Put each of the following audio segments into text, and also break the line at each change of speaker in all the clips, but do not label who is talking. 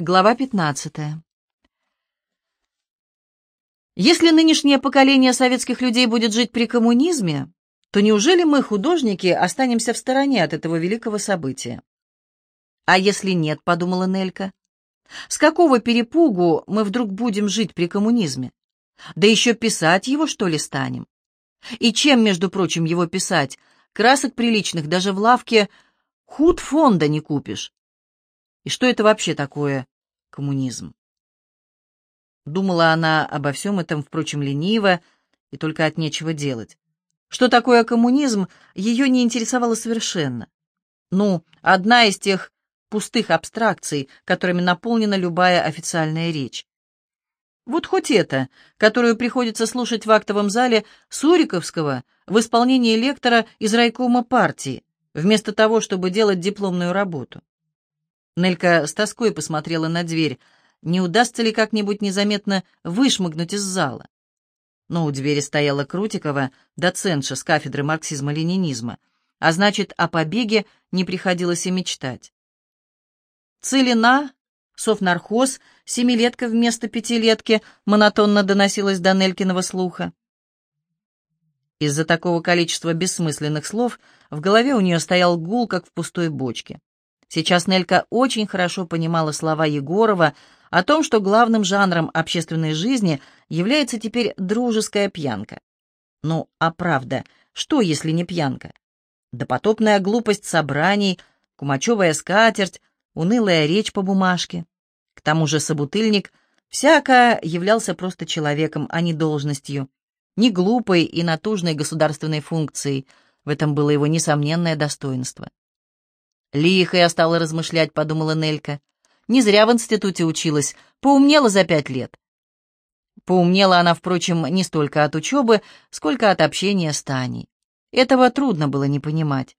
Глава 15. Если нынешнее поколение советских людей будет жить при коммунизме, то неужели мы, художники, останемся в стороне от этого великого события? А если нет, подумала Нелька, с какого перепугу мы вдруг будем жить при коммунизме? Да еще писать его, что ли, станем? И чем, между прочим, его писать? Красок приличных даже в лавке худ фонда не купишь. И что это вообще такое коммунизм? Думала она обо всем этом, впрочем, лениво и только от нечего делать. Что такое коммунизм, ее не интересовало совершенно. Ну, одна из тех пустых абстракций, которыми наполнена любая официальная речь. Вот хоть это, которую приходится слушать в актовом зале Суриковского в исполнении лектора из райкома партии, вместо того, чтобы делать дипломную работу. Нелька с тоской посмотрела на дверь. Не удастся ли как-нибудь незаметно вышмыгнуть из зала? Но у двери стояла Крутикова, доцентша с кафедры марксизма-ленинизма, а значит, о побеге не приходилось и мечтать. Целина, совнархоз, семилетка вместо пятилетки, монотонно доносилась до Нелькиного слуха. Из-за такого количества бессмысленных слов в голове у нее стоял гул, как в пустой бочке. Сейчас Нелька очень хорошо понимала слова Егорова о том, что главным жанром общественной жизни является теперь дружеская пьянка. Ну, а правда, что, если не пьянка? Допотопная глупость собраний, кумачевая скатерть, унылая речь по бумажке. К тому же собутыльник всяко являлся просто человеком, а не должностью, не глупой и натужной государственной функцией. В этом было его несомненное достоинство. Лихо я стала размышлять, подумала Нелька. Не зря в институте училась, поумнела за пять лет. Поумнела она, впрочем, не столько от учебы, сколько от общения с Таней. Этого трудно было не понимать.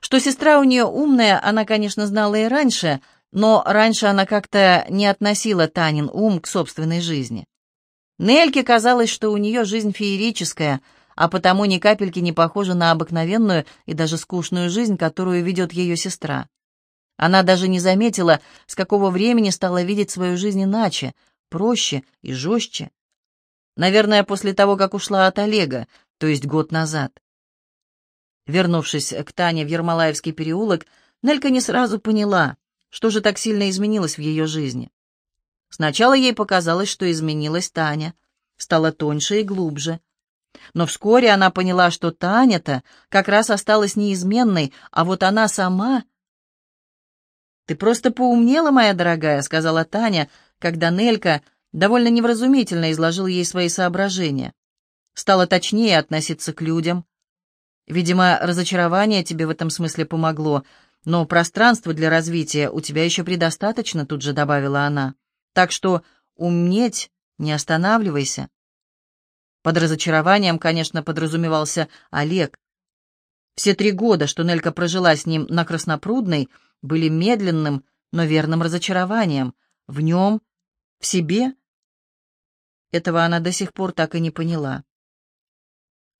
Что сестра у нее умная, она, конечно, знала и раньше, но раньше она как-то не относила Танин ум к собственной жизни. Нельке казалось, что у нее жизнь феерическая — а потому ни капельки не похожа на обыкновенную и даже скучную жизнь, которую ведет ее сестра. Она даже не заметила, с какого времени стала видеть свою жизнь иначе, проще и жестче. Наверное, после того, как ушла от Олега, то есть год назад. Вернувшись к Тане в Ермолаевский переулок, Нелька не сразу поняла, что же так сильно изменилось в ее жизни. Сначала ей показалось, что изменилась Таня, стала тоньше и глубже. Но вскоре она поняла, что Таня-то как раз осталась неизменной, а вот она сама... «Ты просто поумнела, моя дорогая», — сказала Таня, когда Нелька довольно невразумительно изложил ей свои соображения. Стала точнее относиться к людям. Видимо, разочарование тебе в этом смысле помогло, но пространства для развития у тебя еще предостаточно, тут же добавила она. Так что умнеть не останавливайся. Под разочарованием, конечно, подразумевался Олег. Все три года, что Нелька прожила с ним на Краснопрудной, были медленным, но верным разочарованием. В нем, в себе. Этого она до сих пор так и не поняла.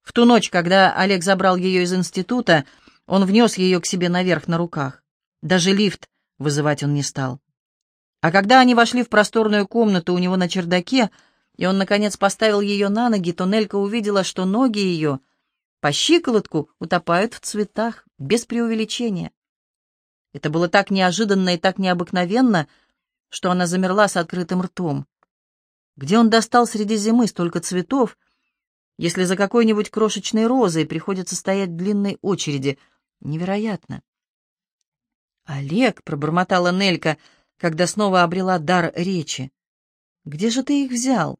В ту ночь, когда Олег забрал ее из института, он внес ее к себе наверх на руках. Даже лифт вызывать он не стал. А когда они вошли в просторную комнату у него на чердаке, и он, наконец, поставил ее на ноги, то Нелька увидела, что ноги ее по щиколотку утопают в цветах, без преувеличения. Это было так неожиданно и так необыкновенно, что она замерла с открытым ртом. Где он достал среди зимы столько цветов, если за какой-нибудь крошечной розой приходится стоять в длинной очереди? Невероятно. «Олег», — пробормотала Нелька, когда снова обрела дар речи, — «где же ты их взял?»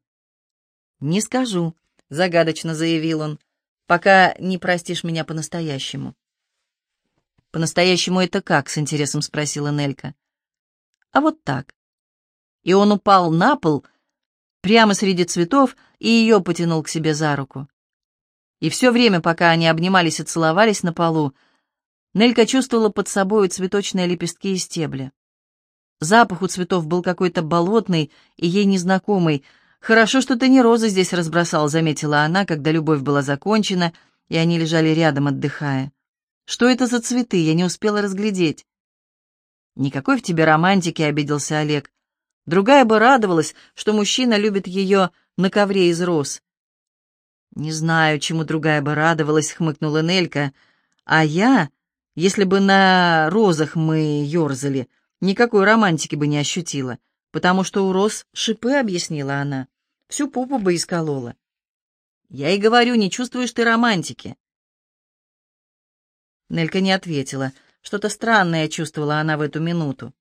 «Не скажу», — загадочно заявил он, — «пока не простишь меня по-настоящему». «По-настоящему это как?» — с интересом спросила Нелька. «А вот так». И он упал на пол, прямо среди цветов, и ее потянул к себе за руку. И все время, пока они обнимались и целовались на полу, Нелька чувствовала под собой цветочные лепестки и стебли. Запах у цветов был какой-то болотный и ей незнакомый, «Хорошо, что ты не розы здесь разбросал», — заметила она, когда любовь была закончена, и они лежали рядом, отдыхая. «Что это за цветы? Я не успела разглядеть». «Никакой в тебе романтики», — обиделся Олег. Другая бы радовалась, что мужчина любит ее на ковре из роз. «Не знаю, чему другая бы радовалась», — хмыкнула Нелька. «А я, если бы на розах мы ерзали, никакой романтики бы не ощутила, потому что у роз шипы», — объяснила она. «Всю попу бы исколола». «Я и говорю, не чувствуешь ты романтики». Нелька не ответила. Что-то странное чувствовала она в эту минуту.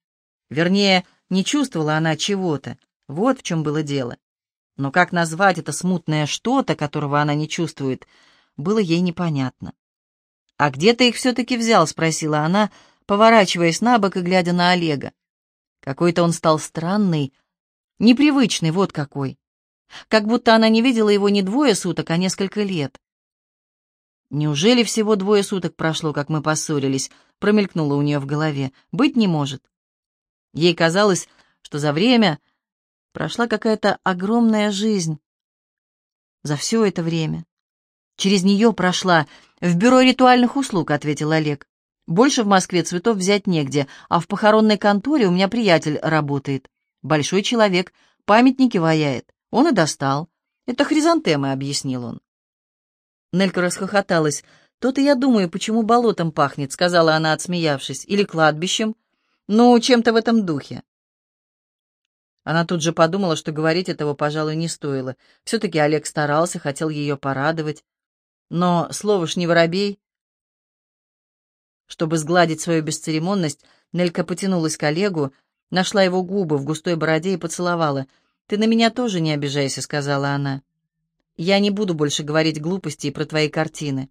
Вернее, не чувствовала она чего-то. Вот в чем было дело. Но как назвать это смутное что-то, которого она не чувствует, было ей непонятно. «А где ты их все-таки взял?» — спросила она, поворачиваясь на бок и глядя на Олега. Какой-то он стал странный, непривычный, вот какой. Как будто она не видела его не двое суток, а несколько лет. «Неужели всего двое суток прошло, как мы поссорились?» — промелькнуло у нее в голове. «Быть не может». Ей казалось, что за время прошла какая-то огромная жизнь. За все это время. Через нее прошла. В бюро ритуальных услуг, ответил Олег. Больше в Москве цветов взять негде, а в похоронной конторе у меня приятель работает. Большой человек, памятники ваяет. Он и достал. Это хризантемы, объяснил он. Нелька расхохоталась. «То-то я думаю, почему болотом пахнет», — сказала она, отсмеявшись, — «или кладбищем. Ну, чем-то в этом духе». Она тут же подумала, что говорить этого, пожалуй, не стоило. Все-таки Олег старался, хотел ее порадовать. Но слово ж не воробей. Чтобы сгладить свою бесцеремонность, Нелька потянулась к Олегу, нашла его губы в густой бороде и поцеловала. «Ты на меня тоже не обижайся», — сказала она. «Я не буду больше говорить глупостей про твои картины».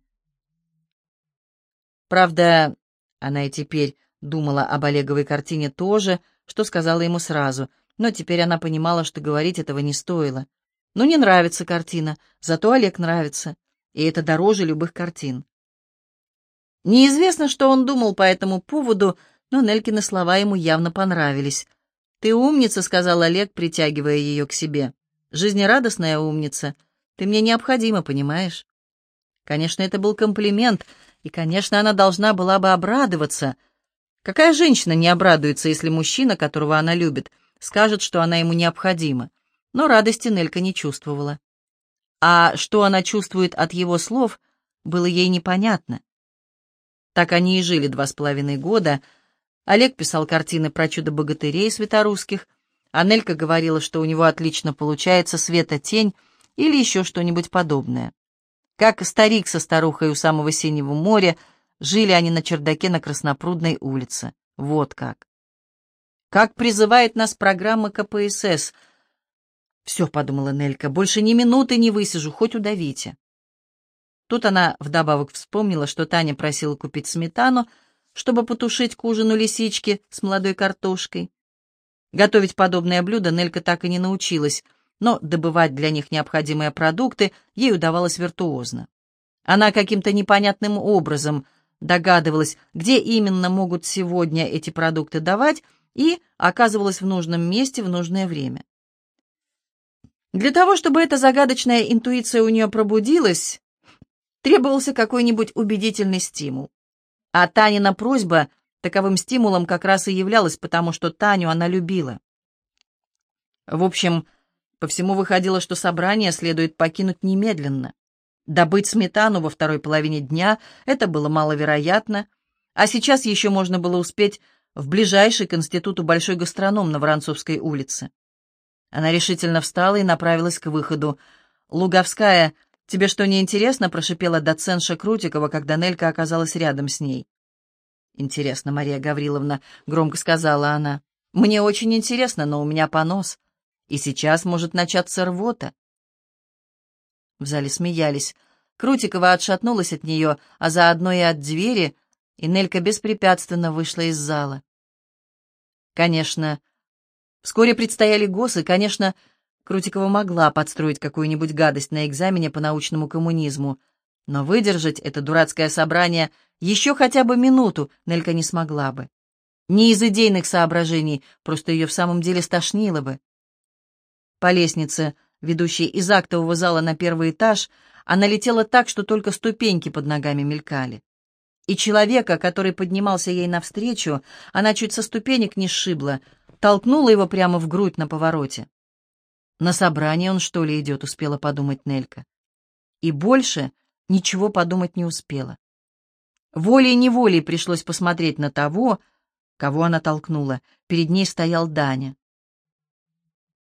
Правда, она и теперь думала об Олеговой картине тоже, что сказала ему сразу — но теперь она понимала, что говорить этого не стоило. Ну, не нравится картина, зато Олег нравится, и это дороже любых картин. Неизвестно, что он думал по этому поводу, но Нелькины слова ему явно понравились. «Ты умница», — сказал Олег, притягивая ее к себе. «Жизнерадостная умница. Ты мне необходима, понимаешь?» Конечно, это был комплимент, и, конечно, она должна была бы обрадоваться. Какая женщина не обрадуется, если мужчина, которого она любит, — скажет, что она ему необходима, но радости Нелька не чувствовала. А что она чувствует от его слов, было ей непонятно. Так они и жили два с половиной года. Олег писал картины про чудо-богатырей светорусских, а Нелька говорила, что у него отлично получается света-тень или еще что-нибудь подобное. Как старик со старухой у самого Синего моря, жили они на чердаке на Краснопрудной улице. Вот как. Как призывает нас программа КПСС. «Все», — подумала Нелька, — «больше ни минуты не высижу, хоть удавите». Тут она вдобавок вспомнила, что Таня просила купить сметану, чтобы потушить к ужину лисички с молодой картошкой. Готовить подобное блюдо Нелька так и не научилась, но добывать для них необходимые продукты ей удавалось виртуозно. Она каким-то непонятным образом догадывалась, где именно могут сегодня эти продукты давать, и оказывалась в нужном месте в нужное время. Для того, чтобы эта загадочная интуиция у нее пробудилась, требовался какой-нибудь убедительный стимул. А Танина просьба таковым стимулом как раз и являлась, потому что Таню она любила. В общем, по всему выходило, что собрание следует покинуть немедленно. Добыть сметану во второй половине дня — это было маловероятно, а сейчас еще можно было успеть в ближайший к институту большой гастроном на Воронцовской улице. Она решительно встала и направилась к выходу. «Луговская, тебе что, не интересно?» — прошипела доцентша Крутикова, когда Нелька оказалась рядом с ней. «Интересно, Мария Гавриловна», — громко сказала она. «Мне очень интересно, но у меня понос. И сейчас может начаться рвота». В зале смеялись. Крутикова отшатнулась от нее, а заодно и от двери, и Нелька беспрепятственно вышла из зала. Конечно, вскоре предстояли ГОСы, конечно, Крутикова могла подстроить какую-нибудь гадость на экзамене по научному коммунизму, но выдержать это дурацкое собрание еще хотя бы минуту Нелька не смогла бы. Не из идейных соображений, просто ее в самом деле стошнило бы. По лестнице, ведущей из актового зала на первый этаж, она летела так, что только ступеньки под ногами мелькали и человека, который поднимался ей навстречу, она чуть со ступенек не сшибла. толкнула его прямо в грудь на повороте. «На собрание он, что ли, идет?» — успела подумать Нелька. И больше ничего подумать не успела. Волей-неволей пришлось посмотреть на того, кого она толкнула. Перед ней стоял Даня.